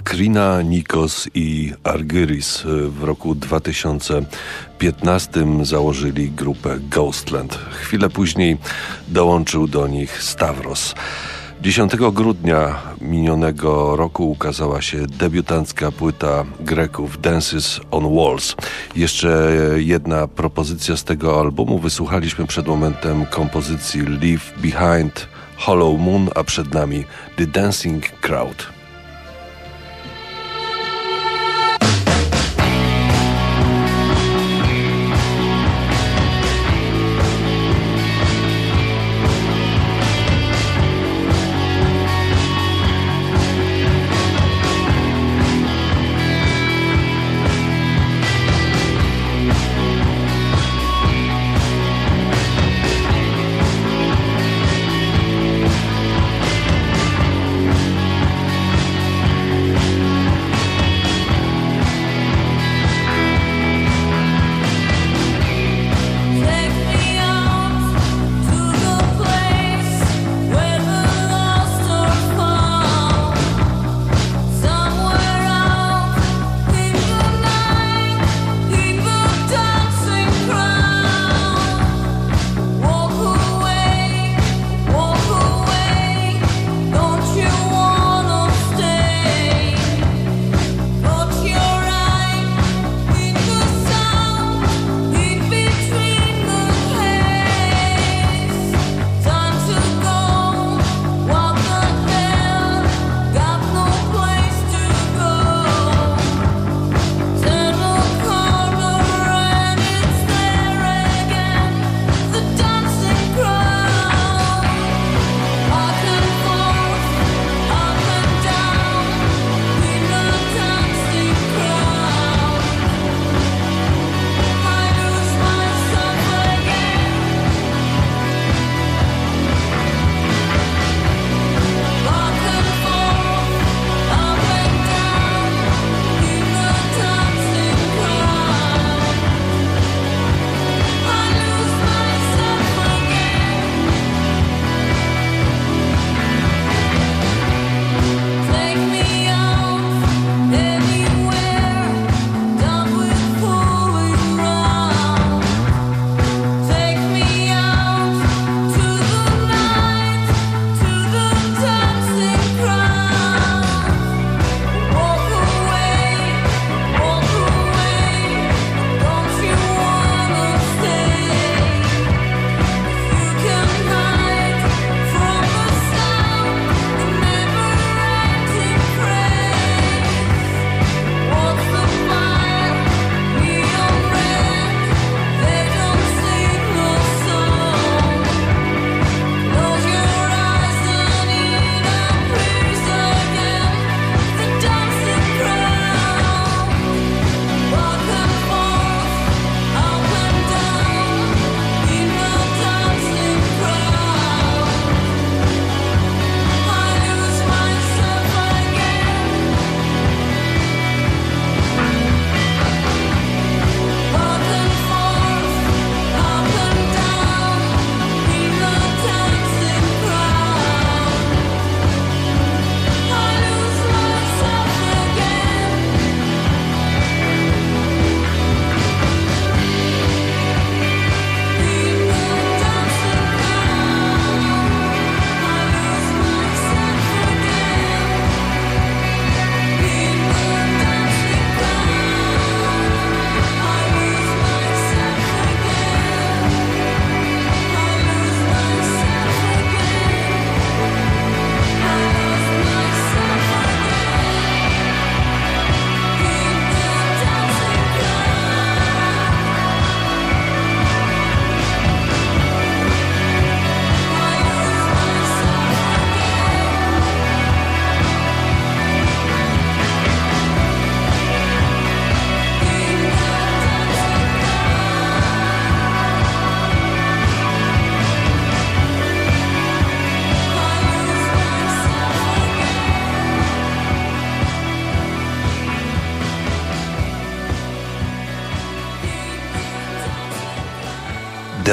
Katrina, Nikos i Argyris w roku 2015 założyli grupę Ghostland. Chwilę później dołączył do nich Stavros. 10 grudnia minionego roku ukazała się debiutancka płyta Greków Dances on Walls. Jeszcze jedna propozycja z tego albumu. Wysłuchaliśmy przed momentem kompozycji Leave Behind Hollow Moon, a przed nami The Dancing Crowd.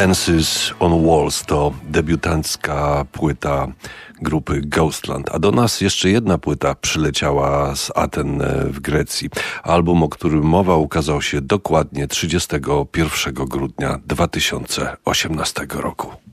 Dances on Walls to debiutancka płyta grupy Ghostland. A do nas jeszcze jedna płyta przyleciała z Aten w Grecji. Album, o którym mowa, ukazał się dokładnie 31 grudnia 2018 roku.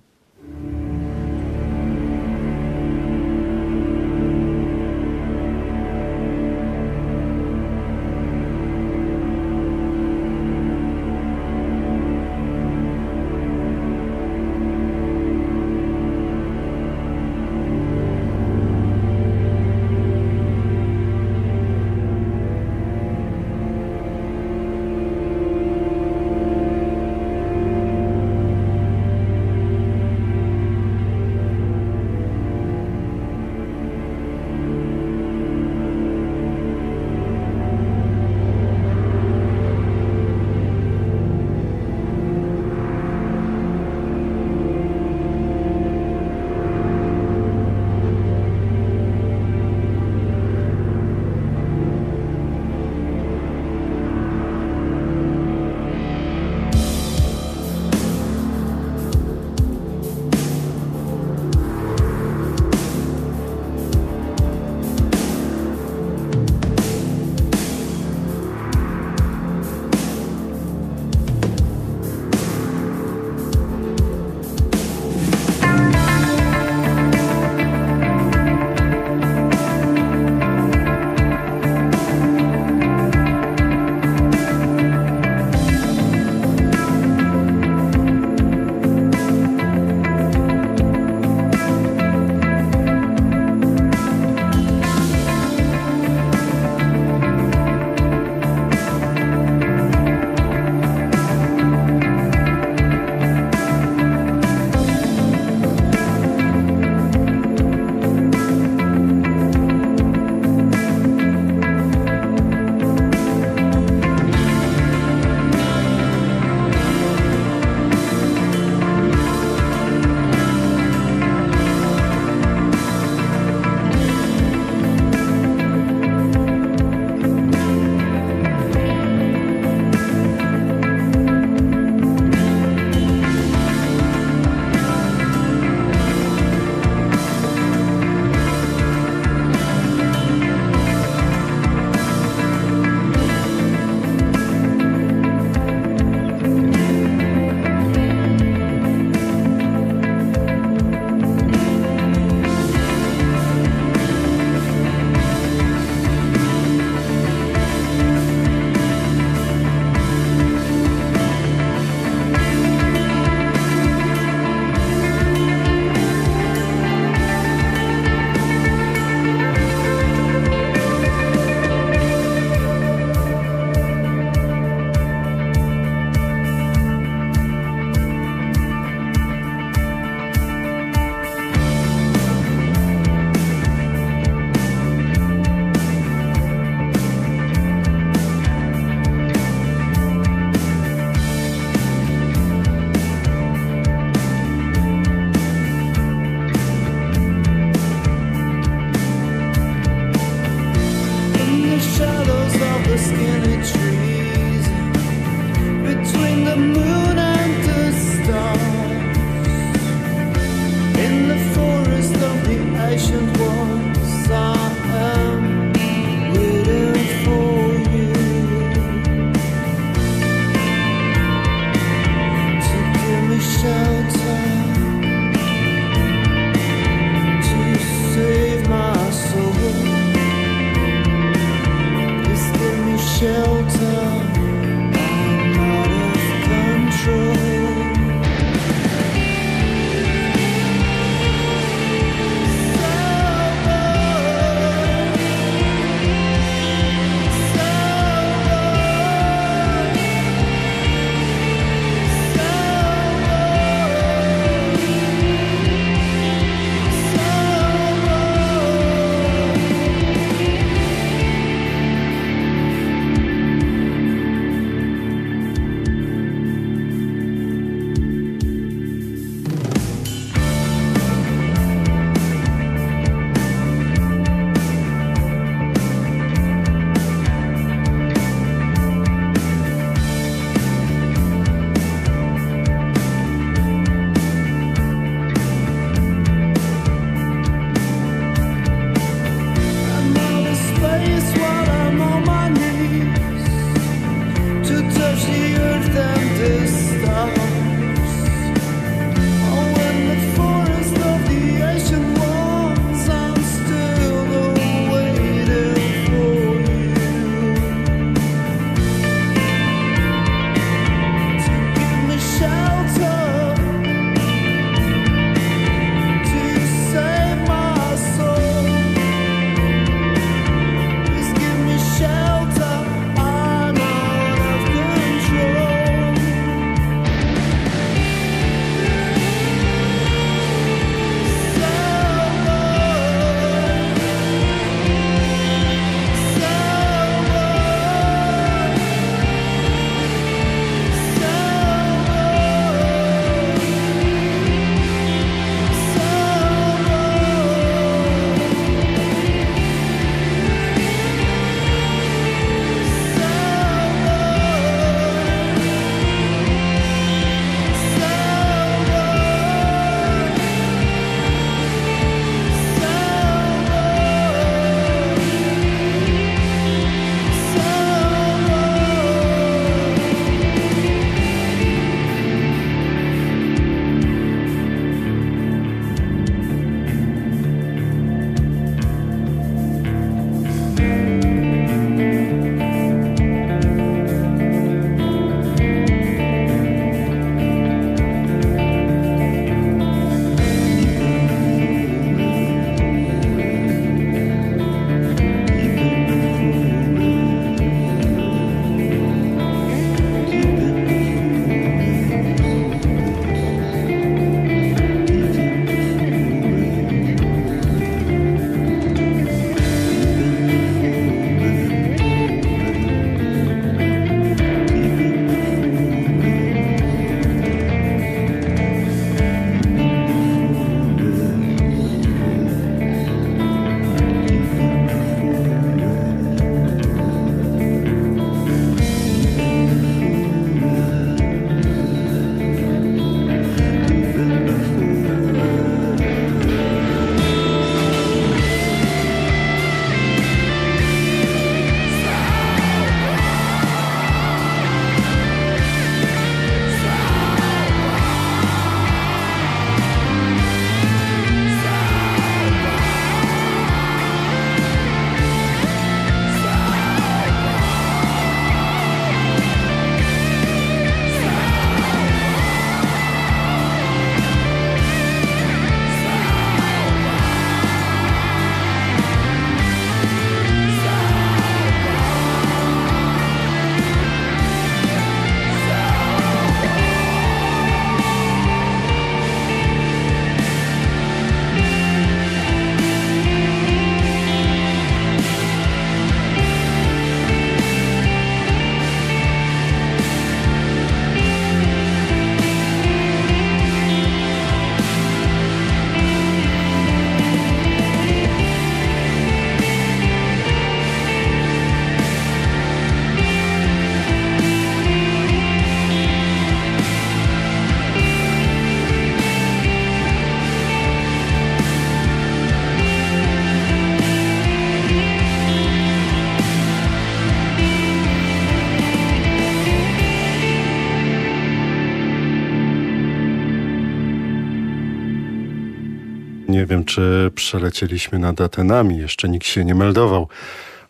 Czy przelecieliśmy nad Atenami, jeszcze nikt się nie meldował,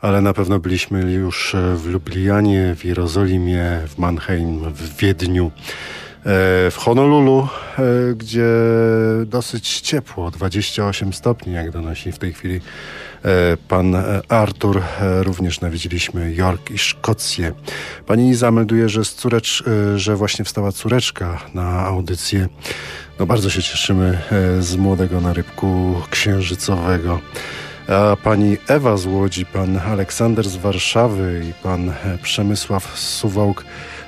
ale na pewno byliśmy już w Lublianie, w Jerozolimie, w Mannheim, w Wiedniu, w Honolulu, e, gdzie dosyć ciepło, 28 stopni, jak donosi w tej chwili e, pan Artur. Również nawiedziliśmy York i Szkocję. Pani Iza melduje, że, z córecz, że właśnie wstała córeczka na audycję. No bardzo się cieszymy z młodego narybku księżycowego. A pani Ewa z Łodzi, pan Aleksander z Warszawy i pan Przemysław Suwałk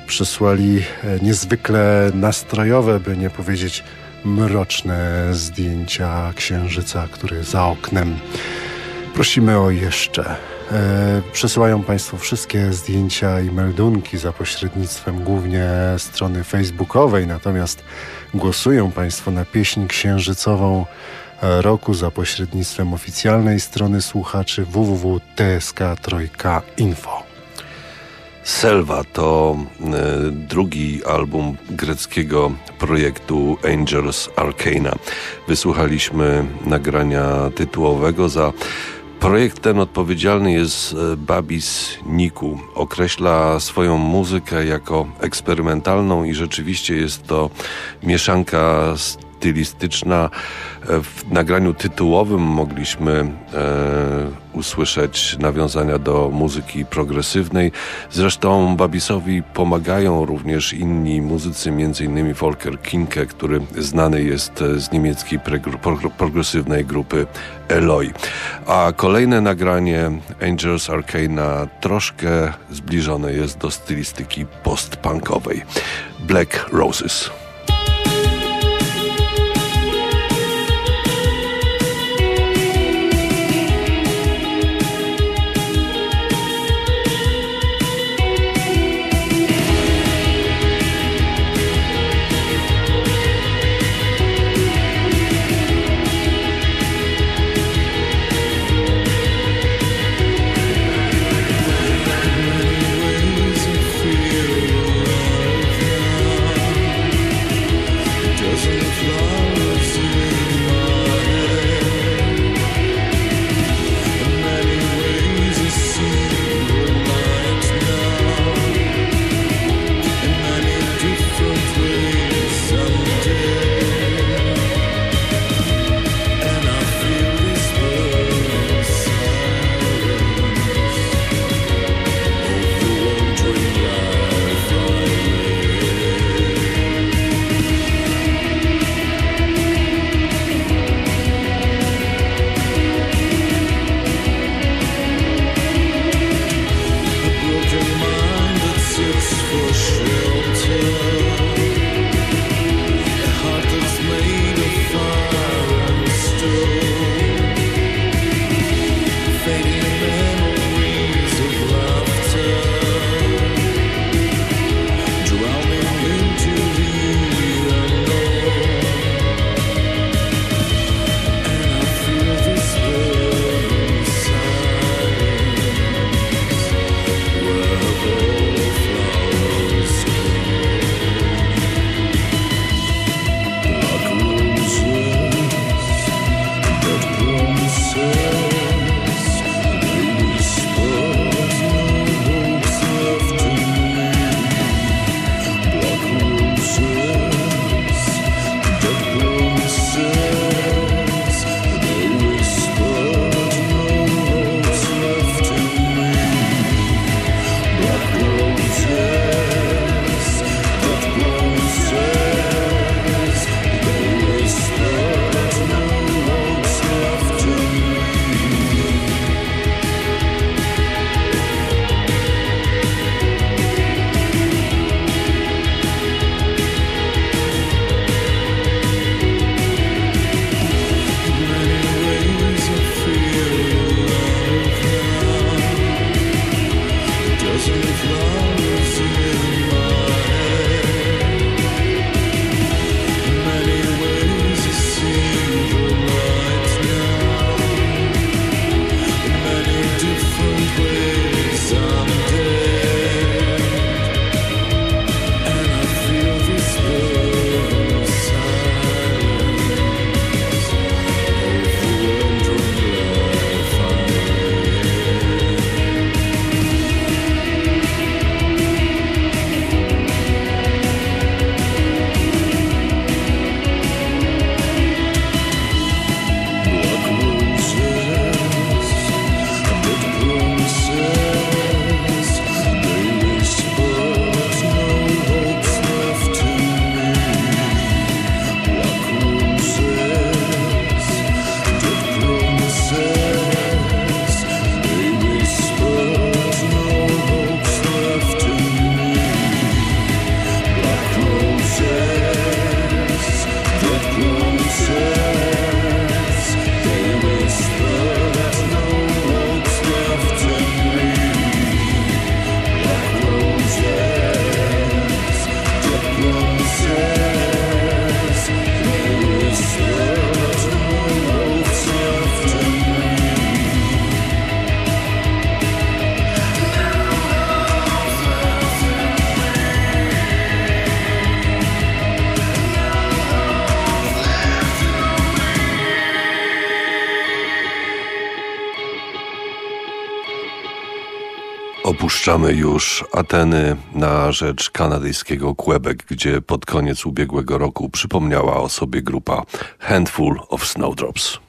przysłali niezwykle nastrojowe, by nie powiedzieć mroczne zdjęcia księżyca, który za oknem. Prosimy o jeszcze. E, przesyłają Państwo wszystkie zdjęcia i meldunki za pośrednictwem głównie strony facebookowej, natomiast głosują Państwo na pieśń księżycową roku za pośrednictwem oficjalnej strony słuchaczy www.tsk3.info. Selva to y, drugi album greckiego projektu Angels Arcana. Wysłuchaliśmy nagrania tytułowego za Projekt ten odpowiedzialny jest e, Babis Niku. Określa swoją muzykę jako eksperymentalną i rzeczywiście jest to mieszanka stylistyczna. E, w nagraniu tytułowym mogliśmy e, usłyszeć nawiązania do muzyki progresywnej. Zresztą Babisowi pomagają również inni muzycy, m.in. Volker Kinke, który znany jest z niemieckiej progresywnej grupy Eloy. A kolejne nagranie Angels Arcana troszkę zbliżone jest do stylistyki postpunkowej. Black Roses. Opuszczamy już Ateny na rzecz kanadyjskiego Quebec, gdzie pod koniec ubiegłego roku przypomniała o sobie grupa Handful of Snowdrops.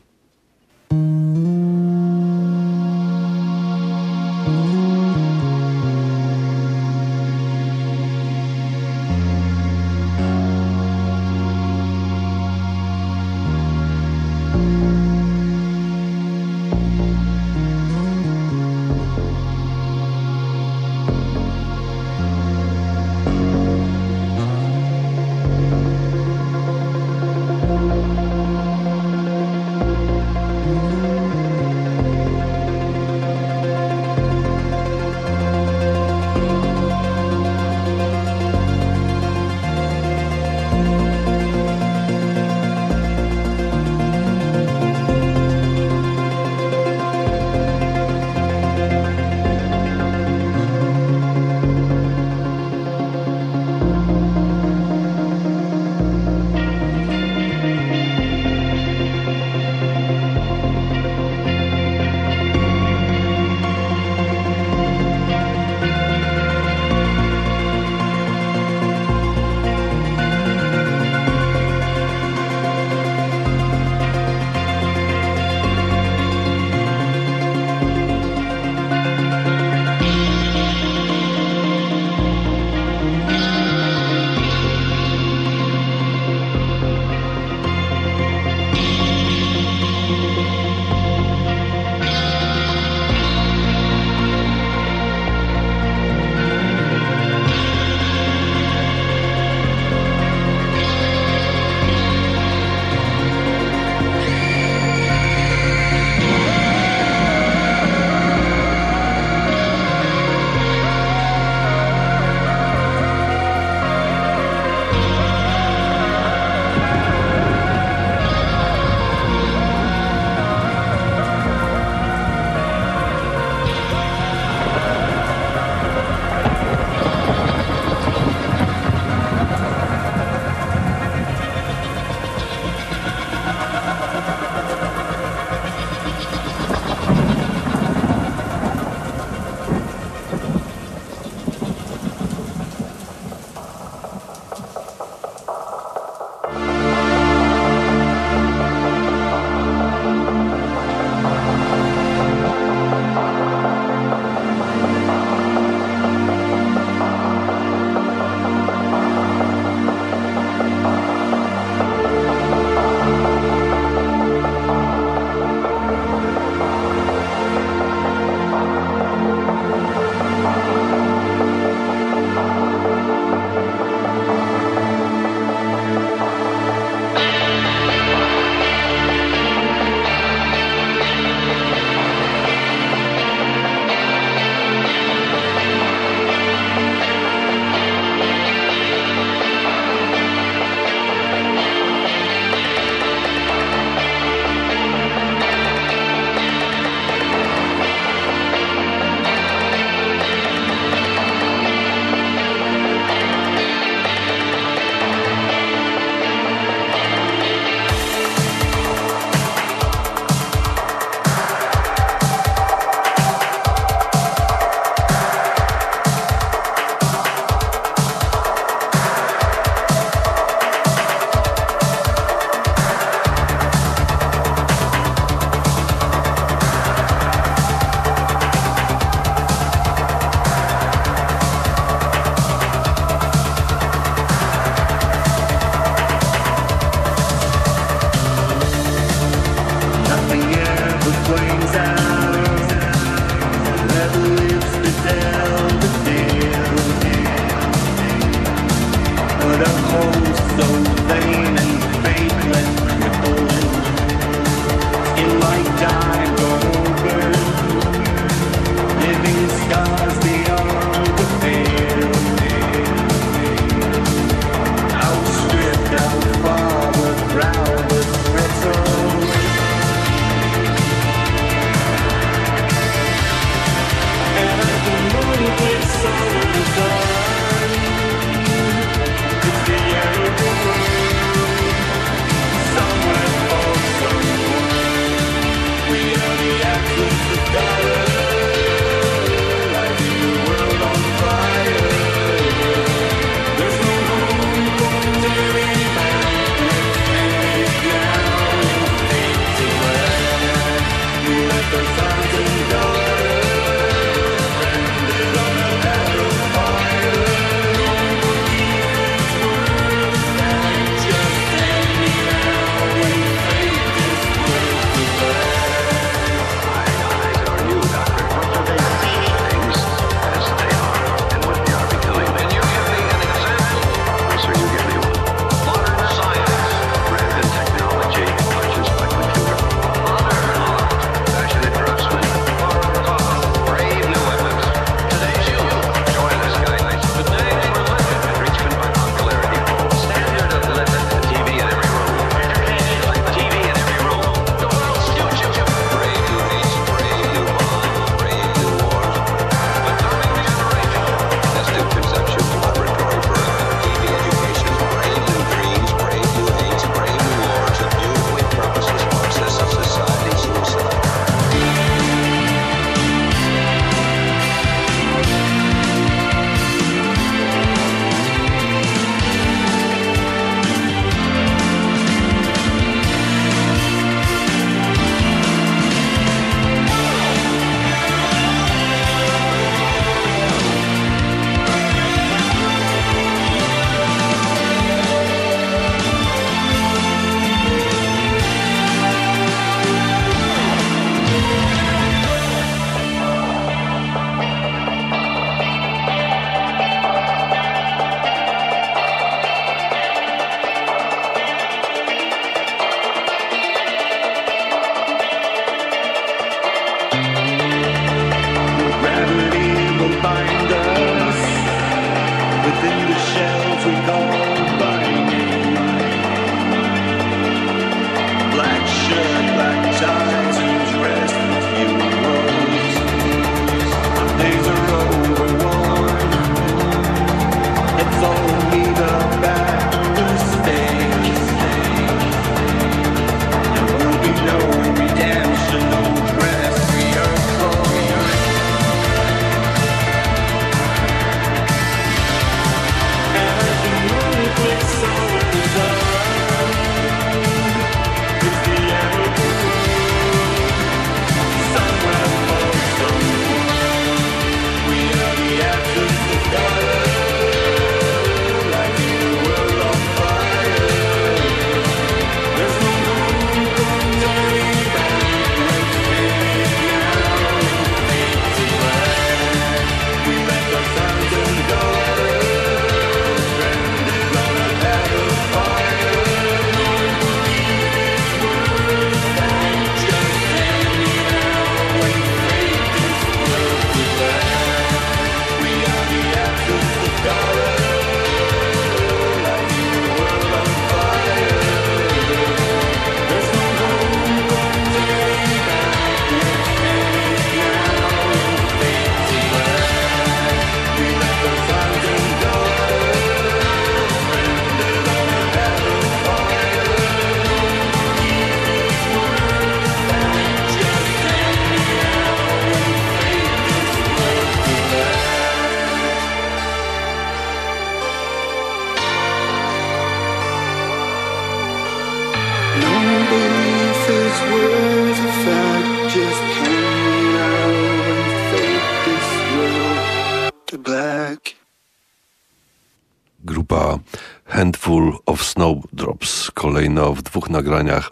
Dwóch nagraniach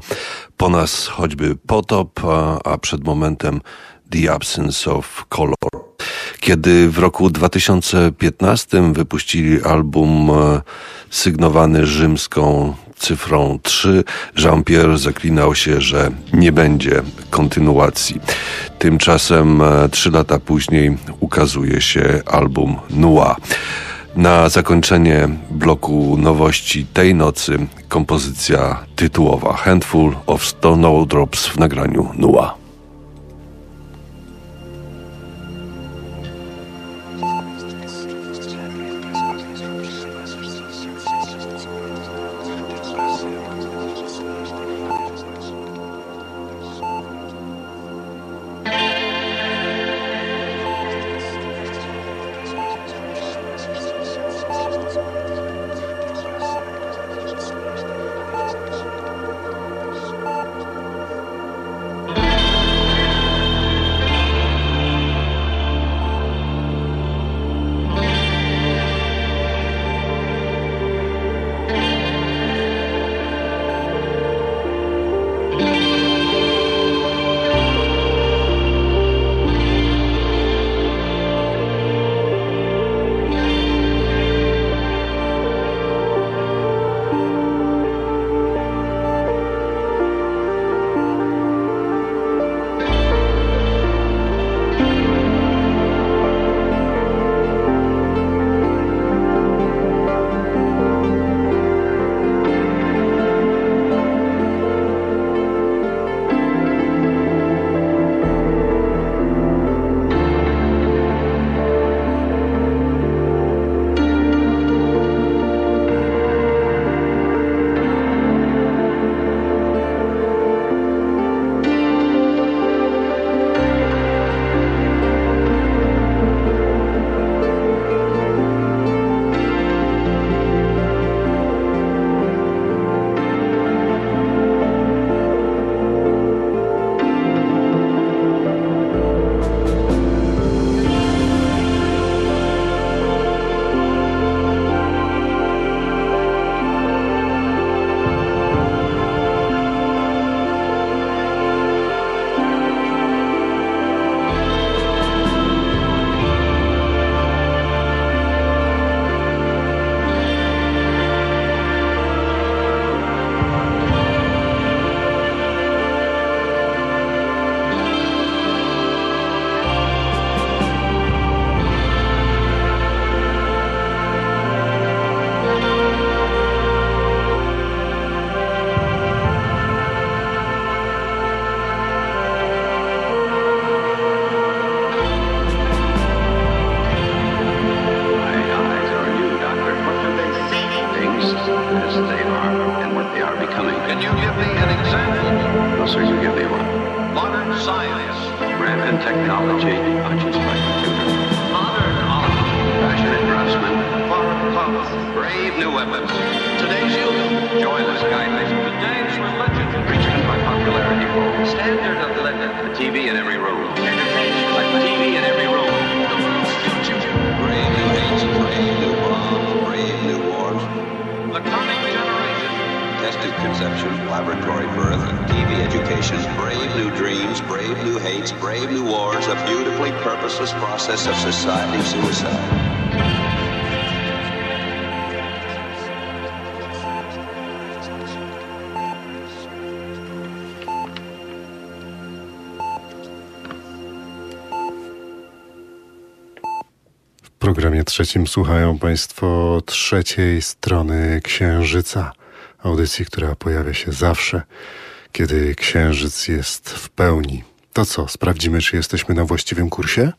po nas choćby potop, a, a przed momentem The Absence of Color. Kiedy w roku 2015 wypuścili album e, sygnowany rzymską cyfrą 3, Jean-Pierre zaklinał się, że nie będzie kontynuacji. Tymczasem e, trzy lata później ukazuje się album Noir. Na zakończenie bloku nowości tej nocy kompozycja tytułowa Handful of Snowdrops w nagraniu Nua. trzecim słuchają Państwo trzeciej strony Księżyca, audycji, która pojawia się zawsze, kiedy Księżyc jest w pełni. To co, sprawdzimy, czy jesteśmy na właściwym kursie?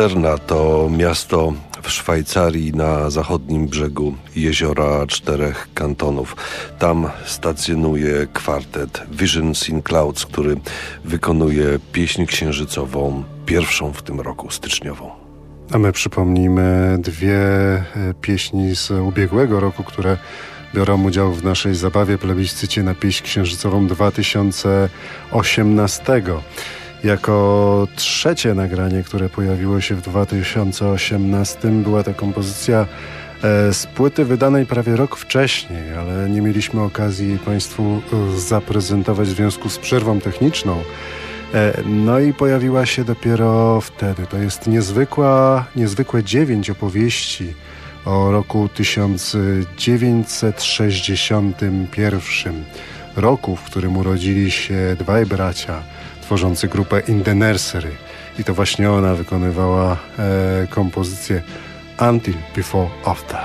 Lucerna to miasto w Szwajcarii na zachodnim brzegu jeziora czterech kantonów. Tam stacjonuje kwartet Visions in Clouds, który wykonuje pieśń księżycową, pierwszą w tym roku, styczniową. A my przypomnijmy dwie e, pieśni z ubiegłego roku, które biorą udział w naszej zabawie plebiscycie na pieśń księżycową 2018. Jako trzecie nagranie, które pojawiło się w 2018, była to kompozycja e, z płyty wydanej prawie rok wcześniej, ale nie mieliśmy okazji Państwu e, zaprezentować w związku z przerwą techniczną. E, No i pojawiła się dopiero wtedy. To jest niezwykła, niezwykłe dziewięć opowieści o roku 1961. Roku, w którym urodzili się dwaj bracia tworzący grupę In the Nursery. I to właśnie ona wykonywała e, kompozycję Until Before After.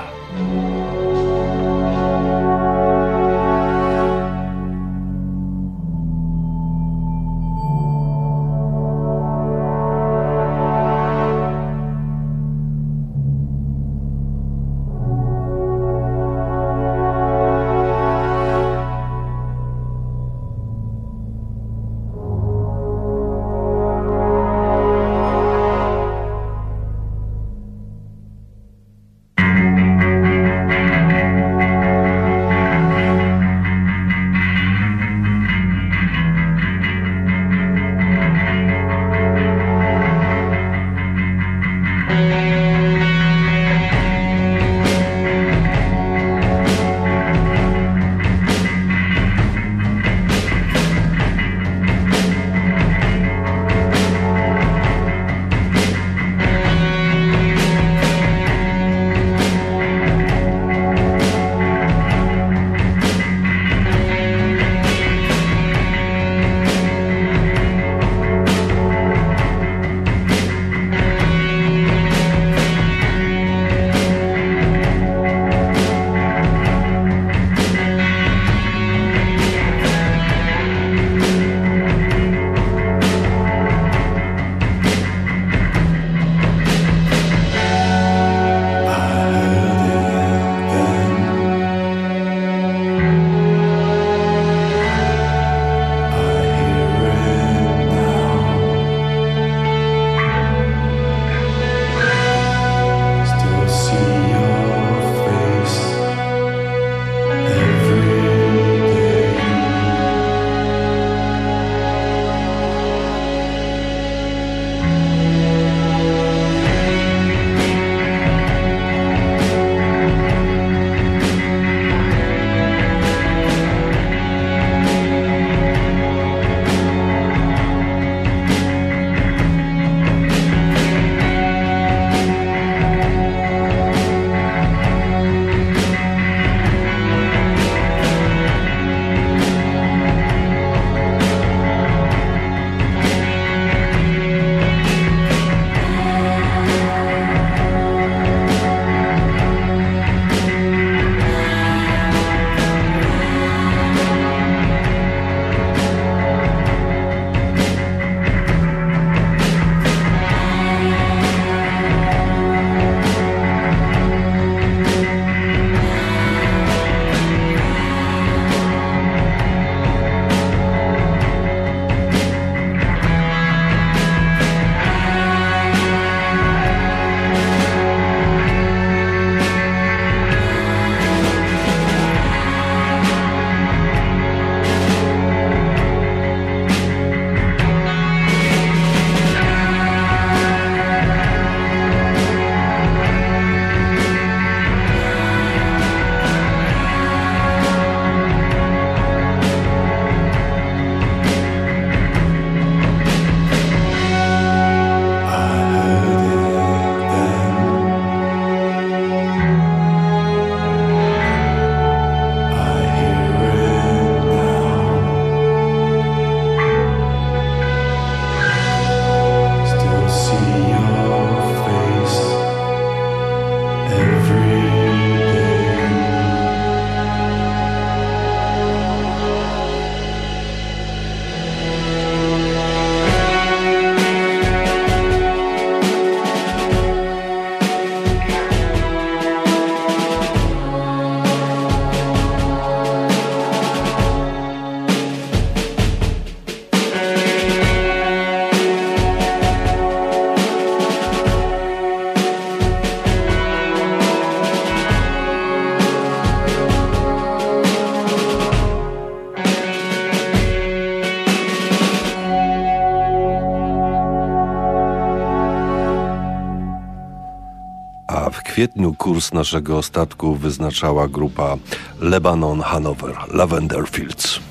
Kurs naszego statku wyznaczała grupa Lebanon Hanover Lavender Fields.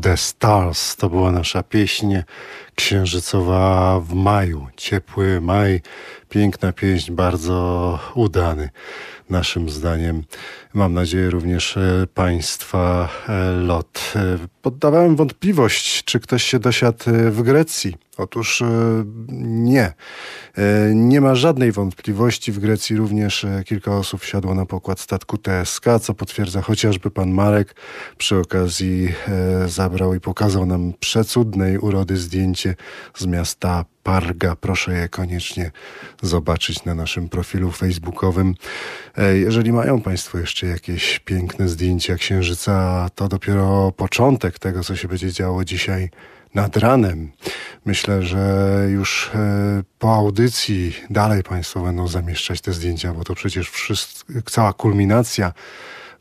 The Stars to była nasza pieśń księżycowa w maju. Ciepły maj, piękna pieśń, bardzo udany naszym zdaniem. Mam nadzieję również e, Państwa e, lot. E, Poddawałem wątpliwość, czy ktoś się dosiadł w Grecji. Otóż nie. E, Nie ma żadnej wątpliwości. W Grecji również e, kilka osób wsiadło na pokład statku TSK, co potwierdza chociażby pan Marek. Przy okazji e, zabrał i pokazał nam przecudnej urody zdjęcie z miasta Parga. Proszę je koniecznie zobaczyć na naszym profilu facebookowym. Jeżeli mają Państwo jeszcze jakieś piękne zdjęcia księżyca, to dopiero początek tego, co się będzie działo dzisiaj nad ranem. Myślę, że już e, po audycji dalej Państwo będą zamieszczać te zdjęcia, bo to przecież wszystko, cała kulminacja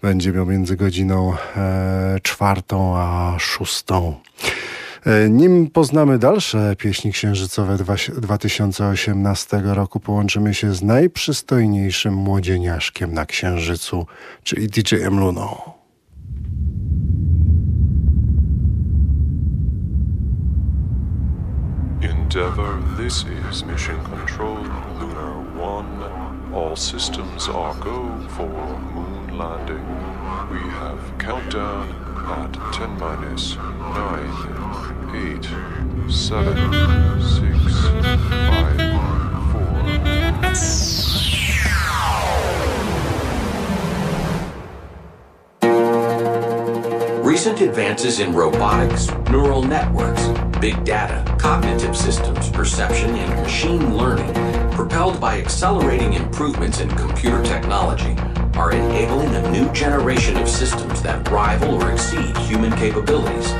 będzie między godziną e, czwartą a szóstą. E, Nim poznamy dalsze pieśni księżycowe dwa- 2018 roku, połączymy się z najprzystojniejszym młodzieniaszkiem na księżycu, czyli DJ-em Luną. Endeavor, this is Mission Control, Lunar 1. All systems are go for moon landing. We have countdown at 10 minus 9, 8, 7, 6, 5, 4. Recent advances in robotics, neural networks, big data, cognitive systems, perception, and machine learning, propelled by accelerating improvements in computer technology, are enabling a new generation of systems that rival or exceed human capabilities.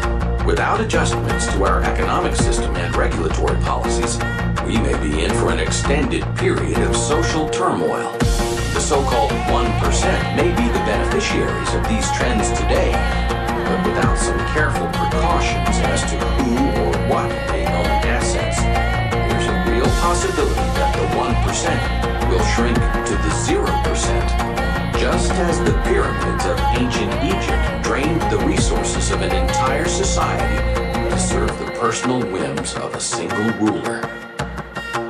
Without adjustments to our economic system and regulatory policies, we may be in for an extended period of social turmoil. The so-called 1% may be the beneficiaries of these trends today, without some careful precautions as to who or what may own assets, there's a real possibility that the 1% will shrink to the 0%, just as the pyramids of ancient Egypt drained the resources of an entire society to serve the personal whims of a single ruler.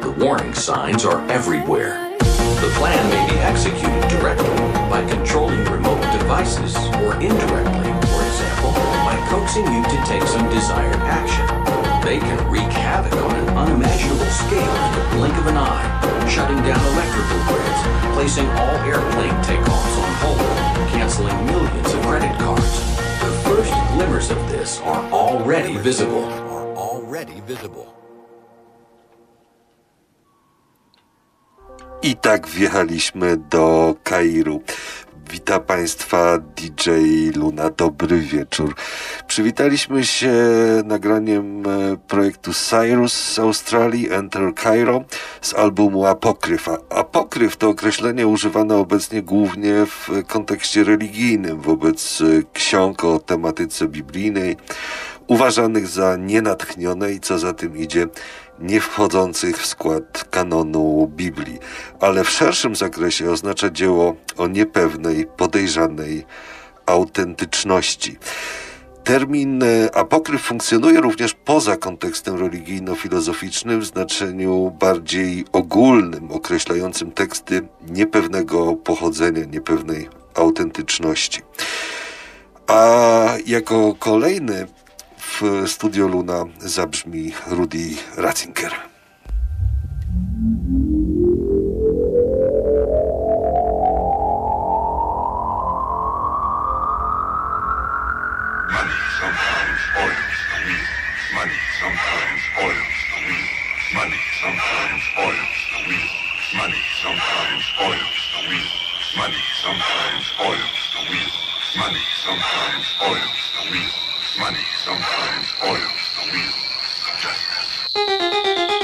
The warning signs are everywhere. The plan may be executed directly by controlling remote devices or indirectly, coaxing you to take some desired action. They can wreak havoc on an unimaginable scale in the blink of an eye, shutting down electrical grids, placing all airplane takeoffs on hold, canceling millions of credit cards. The first glimmers of this are already visible. Are already visible. I tak wjechaliśmy do Kairu. Witam Państwa DJ Luna, dobry wieczór. Przywitaliśmy się nagraniem e, projektu Cyrus z Australii, Enter Cairo z albumu Apokryfa. Apokryf to określenie używane obecnie głównie w kontekście religijnym wobec e, ksiąg o tematyce biblijnej, uważanych za nienatchnione i co za tym idzie nie wchodzących w skład kanonu Biblii, ale w szerszym zakresie oznacza dzieło o niepewnej, podejrzanej autentyczności. Termin e, apokryf funkcjonuje również poza kontekstem religijno-filozoficznym w znaczeniu bardziej ogólnym, określającym teksty niepewnego pochodzenia, niepewnej autentyczności. A jako kolejny w Studio Luna zabrzmi Rudy Ratzinger. Money sometimes spoils the wheel. Money sometimes spoils the wheel. Money sometimes oils the wheels of justice.